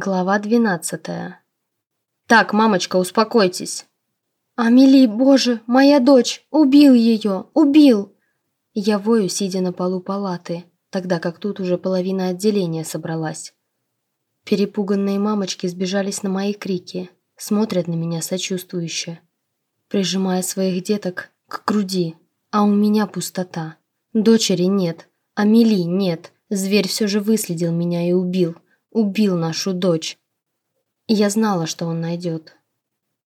Глава двенадцатая. «Так, мамочка, успокойтесь!» «Амели, боже, моя дочь! Убил ее! Убил!» Я вою, сидя на полу палаты, тогда как тут уже половина отделения собралась. Перепуганные мамочки сбежались на мои крики, смотрят на меня сочувствующе, прижимая своих деток к груди, а у меня пустота. Дочери нет, Амели нет, зверь все же выследил меня и убил – убил нашу дочь. И я знала, что он найдет.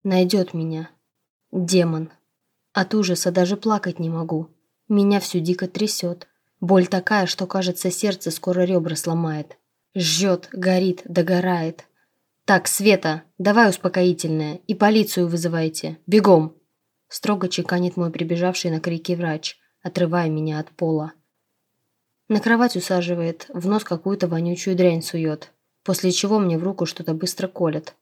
Найдет меня. Демон. От ужаса даже плакать не могу. Меня всю дико трясет. Боль такая, что, кажется, сердце скоро ребра сломает. Жжет, горит, догорает. «Так, Света, давай успокоительное и полицию вызывайте. Бегом!» Строго чеканит мой прибежавший на крики врач, отрывая меня от пола. На кровать усаживает, в нос какую-то вонючую дрянь сует, после чего мне в руку что-то быстро колет.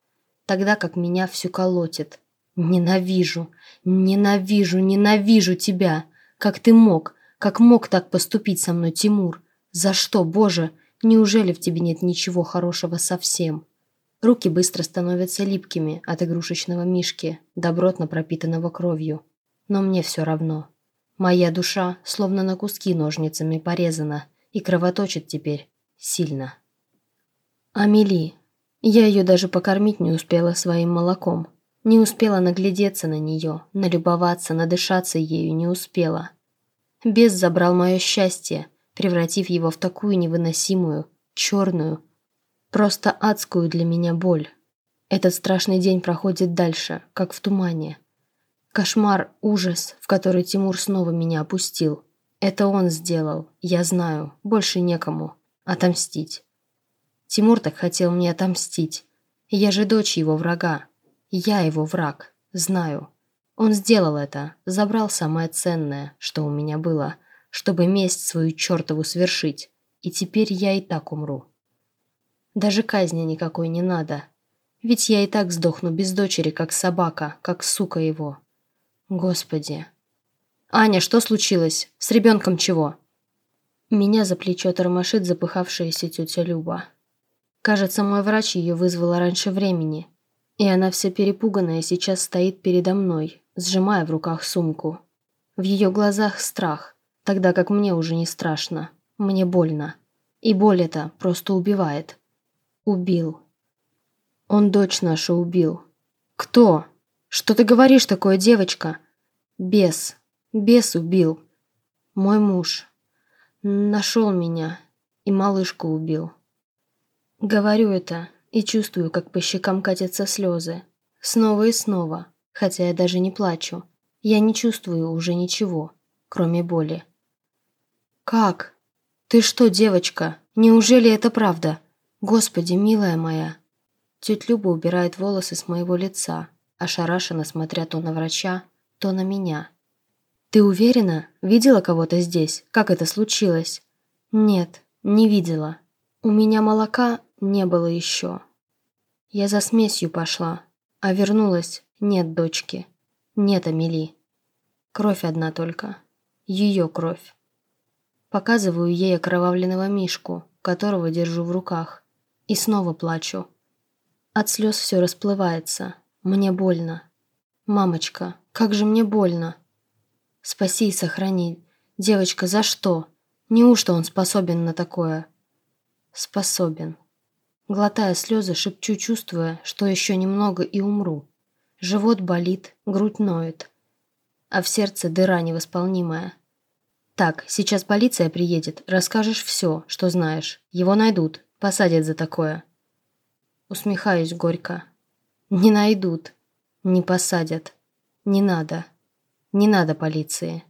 Тогда как меня всю колотит. Ненавижу, ненавижу, ненавижу тебя. Как ты мог, как мог так поступить со мной, Тимур? За что, Боже? Неужели в тебе нет ничего хорошего совсем? Руки быстро становятся липкими от игрушечного мишки, добротно пропитанного кровью. Но мне все равно. Моя душа словно на куски ножницами порезана и кровоточит теперь сильно. Амели. Я ее даже покормить не успела своим молоком. Не успела наглядеться на нее, налюбоваться, надышаться ею не успела. Бес забрал мое счастье, превратив его в такую невыносимую, черную, просто адскую для меня боль. Этот страшный день проходит дальше, как в тумане. Кошмар, ужас, в который Тимур снова меня опустил. Это он сделал, я знаю, больше некому. Отомстить. Тимур так хотел мне отомстить. Я же дочь его врага. Я его враг, знаю. Он сделал это, забрал самое ценное, что у меня было, чтобы месть свою чертову свершить. И теперь я и так умру. Даже казни никакой не надо. Ведь я и так сдохну без дочери, как собака, как сука его. Господи. «Аня, что случилось? С ребенком чего?» Меня за плечо тормошит запыхавшаяся тетя Люба. Кажется, мой врач ее вызвала раньше времени. И она вся перепуганная сейчас стоит передо мной, сжимая в руках сумку. В ее глазах страх, тогда как мне уже не страшно. Мне больно. И боль эта просто убивает. Убил. Он дочь нашу убил. Кто? «Что ты говоришь такое, девочка?» «Бес. Бес убил. Мой муж. Нашел меня и малышку убил». Говорю это и чувствую, как по щекам катятся слезы. Снова и снова, хотя я даже не плачу. Я не чувствую уже ничего, кроме боли. «Как? Ты что, девочка? Неужели это правда? Господи, милая моя!» Тетя Люба убирает волосы с моего лица, ошарашенно смотря то на врача, то на меня. «Ты уверена? Видела кого-то здесь? Как это случилось?» «Нет, не видела. У меня молока не было еще. Я за смесью пошла, а вернулась, нет дочки, нет Амели. Кровь одна только. Ее кровь. Показываю ей окровавленного мишку, которого держу в руках, и снова плачу. От слез все расплывается, мне больно. Мамочка, как же мне больно. Спаси и сохрани. Девочка, за что? Неужто он способен на такое? Способен. Глотая слезы, шепчу, чувствуя, что еще немного и умру. Живот болит, грудь ноет. А в сердце дыра невосполнимая. Так, сейчас полиция приедет, расскажешь все, что знаешь. Его найдут, посадят за такое. Усмехаюсь горько. Не найдут, не посадят. Не надо. Не надо полиции.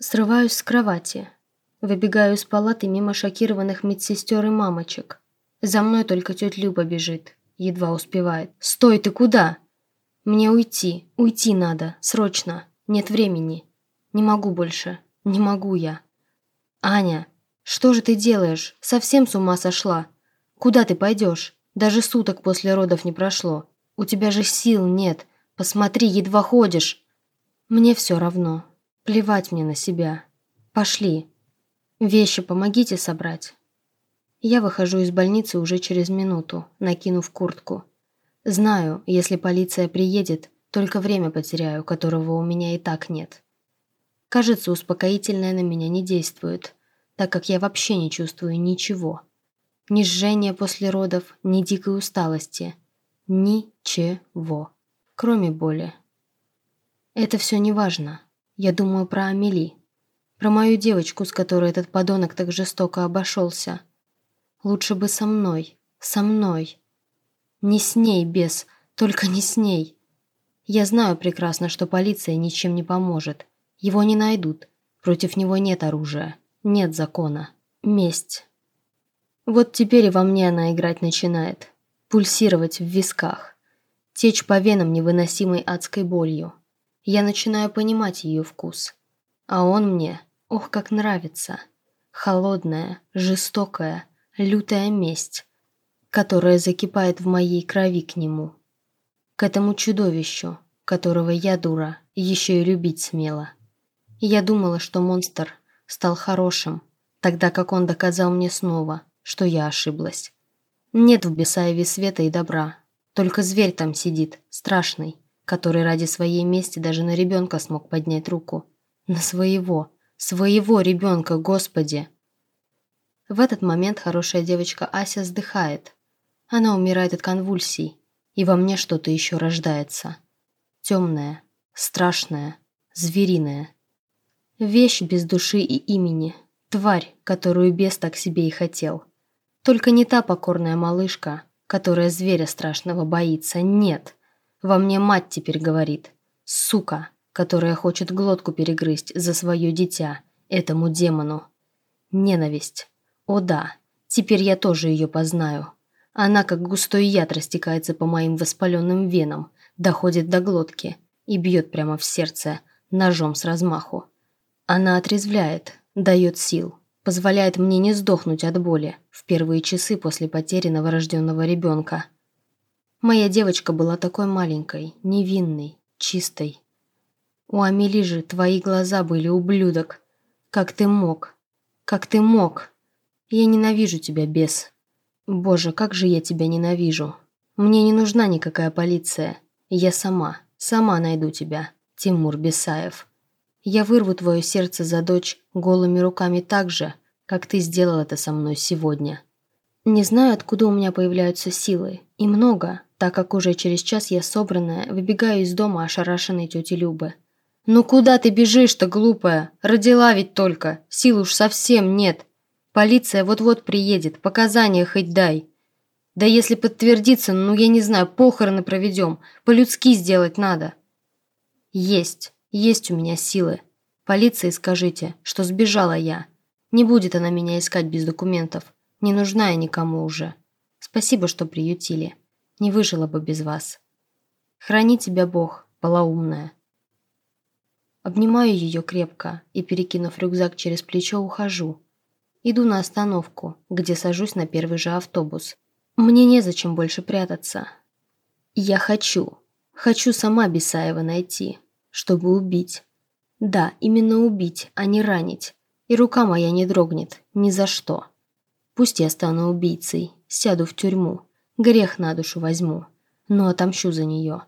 Срываюсь с кровати. Выбегаю из палаты мимо шокированных медсестер и мамочек. За мной только тетя Люба бежит. Едва успевает. «Стой, ты куда?» «Мне уйти. Уйти надо. Срочно. Нет времени. Не могу больше. Не могу я». «Аня, что же ты делаешь? Совсем с ума сошла? Куда ты пойдешь?» Даже суток после родов не прошло. У тебя же сил нет. Посмотри, едва ходишь. Мне все равно. Плевать мне на себя. Пошли. Вещи помогите собрать. Я выхожу из больницы уже через минуту, накинув куртку. Знаю, если полиция приедет, только время потеряю, которого у меня и так нет. Кажется, успокоительное на меня не действует, так как я вообще не чувствую ничего. Ни жжения после родов, ни дикой усталости. Ничего. Кроме боли. Это все не важно. Я думаю про Амели. Про мою девочку, с которой этот подонок так жестоко обошелся. Лучше бы со мной. Со мной. Не с ней, без, только не с ней. Я знаю прекрасно, что полиция ничем не поможет. Его не найдут. Против него нет оружия. Нет закона. Месть. Вот теперь и во мне она играть начинает. Пульсировать в висках. Течь по венам невыносимой адской болью. Я начинаю понимать ее вкус. А он мне, ох, как нравится. Холодная, жестокая, лютая месть которая закипает в моей крови к нему. К этому чудовищу, которого я, дура, еще и любить смела. Я думала, что монстр стал хорошим, тогда как он доказал мне снова, что я ошиблась. Нет в Бесаеве света и добра, только зверь там сидит, страшный, который ради своей мести даже на ребенка смог поднять руку. На своего, своего ребенка, Господи! В этот момент хорошая девочка Ася вздыхает, она умирает от конвульсий, и во мне что-то еще рождается. Темное, страшное, звериное. Вещь без души и имени. Тварь, которую бес так себе и хотел. Только не та покорная малышка, которая зверя страшного боится. Нет. Во мне мать теперь говорит. Сука, которая хочет глотку перегрызть за свое дитя, этому демону. Ненависть. О да, теперь я тоже ее познаю. Она, как густой яд, растекается по моим воспаленным венам, доходит до глотки и бьет прямо в сердце, ножом с размаху. Она отрезвляет, дает сил, позволяет мне не сдохнуть от боли в первые часы после потери новорожденного ребенка. Моя девочка была такой маленькой, невинной, чистой. У Амели же твои глаза были, ублюдок. Как ты мог? Как ты мог? Я ненавижу тебя, бес. Боже, как же я тебя ненавижу. Мне не нужна никакая полиция. Я сама, сама найду тебя, Тимур Бесаев. Я вырву твое сердце за дочь голыми руками так же, как ты сделал это со мной сегодня. Не знаю, откуда у меня появляются силы. И много, так как уже через час я собранная, выбегаю из дома ошарашенной тети Любы. «Ну куда ты бежишь-то, глупая? Родила ведь только. Сил уж совсем нет. Полиция вот-вот приедет, показания хоть дай. Да если подтвердится, ну я не знаю, похороны проведем, по-людски сделать надо. Есть, есть у меня силы. Полиции скажите, что сбежала я. Не будет она меня искать без документов. Не нужна я никому уже. Спасибо, что приютили. Не выжила бы без вас. Храни тебя Бог, полоумная. Обнимаю ее крепко и, перекинув рюкзак через плечо, ухожу. Иду на остановку, где сажусь на первый же автобус. Мне незачем больше прятаться. Я хочу. Хочу сама Бесаева найти, чтобы убить. Да, именно убить, а не ранить. И рука моя не дрогнет, ни за что. Пусть я стану убийцей, сяду в тюрьму, грех на душу возьму, но отомщу за нее.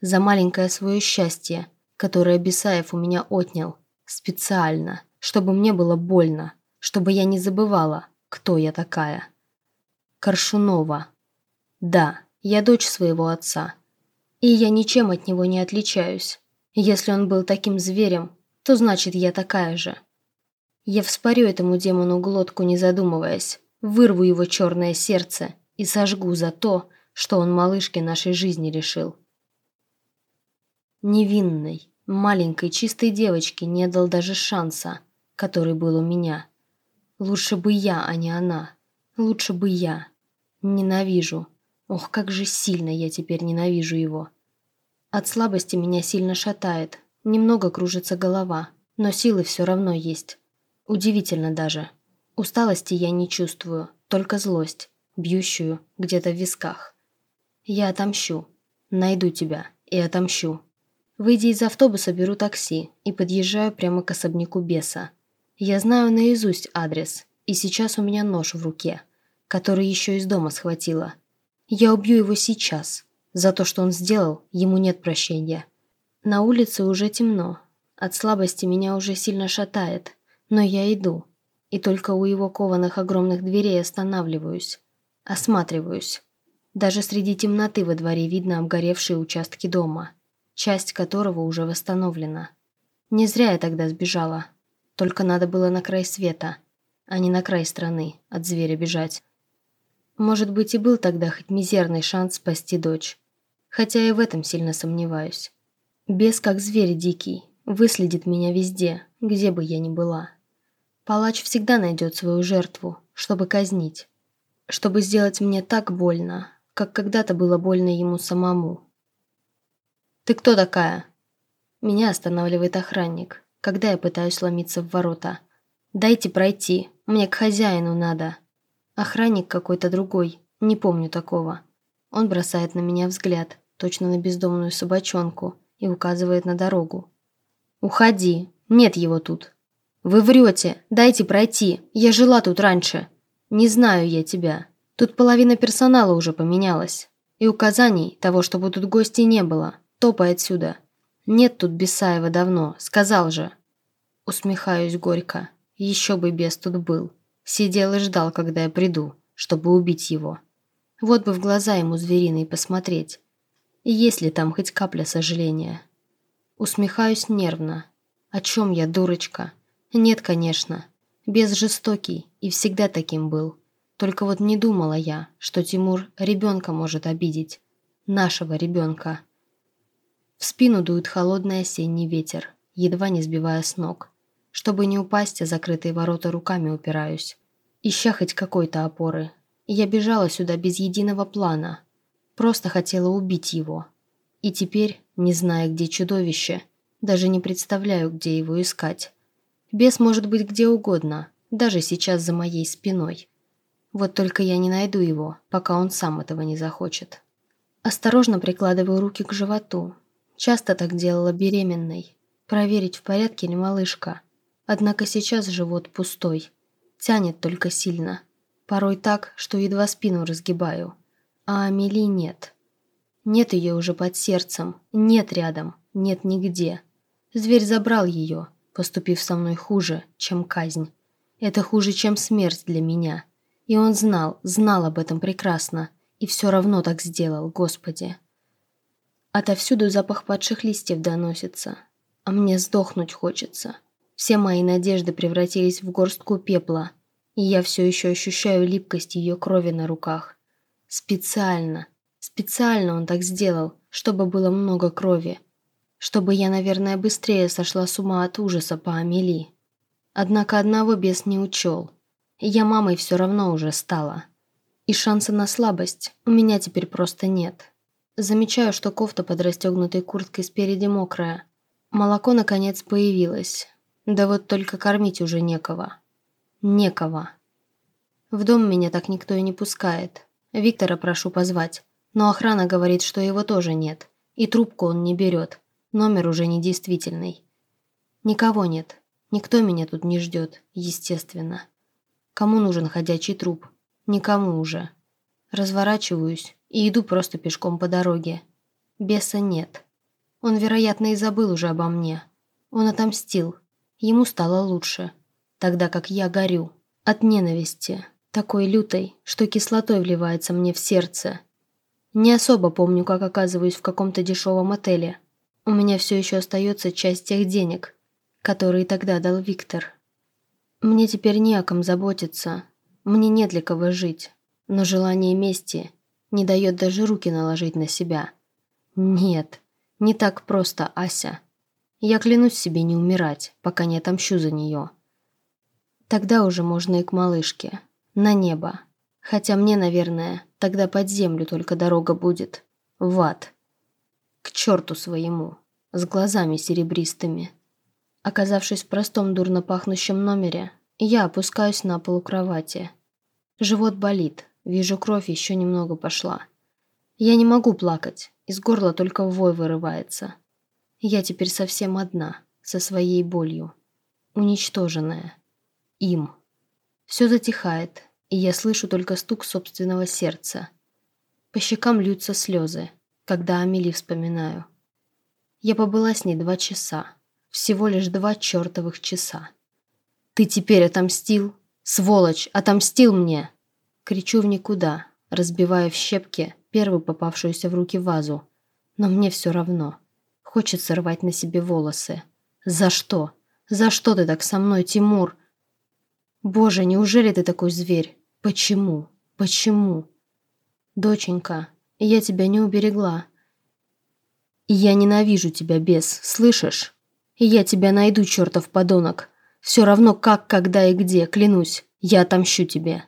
За маленькое свое счастье, которое Бесаев у меня отнял. Специально, чтобы мне было больно чтобы я не забывала, кто я такая. Коршунова. Да, я дочь своего отца. И я ничем от него не отличаюсь. Если он был таким зверем, то значит я такая же. Я вспорю этому демону глотку, не задумываясь, вырву его черное сердце и сожгу за то, что он малышке нашей жизни решил. Невинной, маленькой, чистой девочке не дал даже шанса, который был у меня. Лучше бы я, а не она. Лучше бы я. Ненавижу. Ох, как же сильно я теперь ненавижу его. От слабости меня сильно шатает. Немного кружится голова, но силы все равно есть. Удивительно даже. Усталости я не чувствую, только злость, бьющую где-то в висках. Я отомщу. Найду тебя и отомщу. Выйдя из автобуса, беру такси и подъезжаю прямо к особняку беса. Я знаю наизусть адрес, и сейчас у меня нож в руке. который еще из дома схватила. Я убью его сейчас. За то, что он сделал, ему нет прощения. На улице уже темно. От слабости меня уже сильно шатает. Но я иду. И только у его кованых огромных дверей останавливаюсь. Осматриваюсь. Даже среди темноты во дворе видно обгоревшие участки дома, часть которого уже восстановлена. Не зря я тогда сбежала. Только надо было на край света, а не на край страны, от зверя бежать. Может быть, и был тогда хоть мизерный шанс спасти дочь. Хотя и в этом сильно сомневаюсь. Бес, как зверь дикий, выследит меня везде, где бы я ни была. Палач всегда найдет свою жертву, чтобы казнить. Чтобы сделать мне так больно, как когда-то было больно ему самому. «Ты кто такая?» Меня останавливает охранник, когда я пытаюсь ломиться в ворота. «Дайте пройти, мне к хозяину надо». Охранник какой-то другой, не помню такого. Он бросает на меня взгляд, точно на бездомную собачонку, и указывает на дорогу. «Уходи, нет его тут». «Вы врете! Дайте пройти! Я жила тут раньше! Не знаю я тебя! Тут половина персонала уже поменялась. И указаний того, чтобы тут гостей не было. Топай отсюда! Нет тут Бесаева давно, сказал же!» Усмехаюсь горько. Еще бы бес тут был. Сидел и ждал, когда я приду, чтобы убить его. Вот бы в глаза ему звериные посмотреть. И есть ли там хоть капля сожаления? Усмехаюсь нервно. О чем я, дурочка? Нет, конечно. Без жестокий и всегда таким был. Только вот не думала я, что Тимур ребенка может обидеть. Нашего ребенка. В спину дует холодный осенний ветер, едва не сбивая с ног. Чтобы не упасть, а закрытые ворота руками упираюсь. Ища хоть какой-то опоры. Я бежала сюда без единого плана. Просто хотела убить его. И теперь, не зная, где чудовище, даже не представляю, где его искать. Бес может быть где угодно, даже сейчас за моей спиной. Вот только я не найду его, пока он сам этого не захочет. Осторожно прикладываю руки к животу. Часто так делала беременной. Проверить, в порядке ли малышка. Однако сейчас живот пустой. Тянет только сильно. Порой так, что едва спину разгибаю. А Амели нет. Нет ее уже под сердцем. Нет рядом. Нет нигде. Зверь забрал ее, поступив со мной хуже, чем казнь. Это хуже, чем смерть для меня. И он знал, знал об этом прекрасно. И все равно так сделал, Господи. Отовсюду запах падших листьев доносится. А мне сдохнуть хочется. Все мои надежды превратились в горстку пепла. И я все еще ощущаю липкость ее крови на руках. Специально. Специально он так сделал, чтобы было много крови чтобы я, наверное, быстрее сошла с ума от ужаса по Амели. Однако одного бес не учел. Я мамой все равно уже стала. И шанса на слабость у меня теперь просто нет. Замечаю, что кофта под расстегнутой курткой спереди мокрая. Молоко, наконец, появилось. Да вот только кормить уже некого. Некого. В дом меня так никто и не пускает. Виктора прошу позвать. Но охрана говорит, что его тоже нет. И трубку он не берет. Номер уже недействительный. Никого нет. Никто меня тут не ждет, естественно. Кому нужен ходячий труп? Никому уже. Разворачиваюсь и иду просто пешком по дороге. Беса нет. Он, вероятно, и забыл уже обо мне. Он отомстил. Ему стало лучше. Тогда как я горю. От ненависти. Такой лютой, что кислотой вливается мне в сердце. Не особо помню, как оказываюсь в каком-то дешевом отеле – у меня все еще остается часть тех денег, которые тогда дал Виктор. Мне теперь не о ком заботиться, мне нет для кого жить, но желание мести не дает даже руки наложить на себя. Нет, не так просто, Ася. Я клянусь себе не умирать, пока не отомщу за нее. Тогда уже можно и к малышке, на небо. Хотя мне, наверное, тогда под землю только дорога будет. В ад к черту своему, с глазами серебристыми. Оказавшись в простом дурно пахнущем номере, я опускаюсь на полу кровати. Живот болит, вижу кровь еще немного пошла. Я не могу плакать, из горла только вой вырывается. Я теперь совсем одна, со своей болью. Уничтоженная. Им. Все затихает, и я слышу только стук собственного сердца. По щекам льются слезы, когда Амели вспоминаю. Я побыла с ней два часа. Всего лишь два чертовых часа. «Ты теперь отомстил? Сволочь, отомстил мне!» Кричу в никуда, разбивая в щепки первую попавшуюся в руки вазу. Но мне все равно. Хочется рвать на себе волосы. «За что? За что ты так со мной, Тимур?» «Боже, неужели ты такой зверь? Почему? Почему?» «Доченька, я тебя не уберегла. Я ненавижу тебя, бес, слышишь? Я тебя найду, чертов подонок. Все равно как, когда и где, клянусь, я отомщу тебе».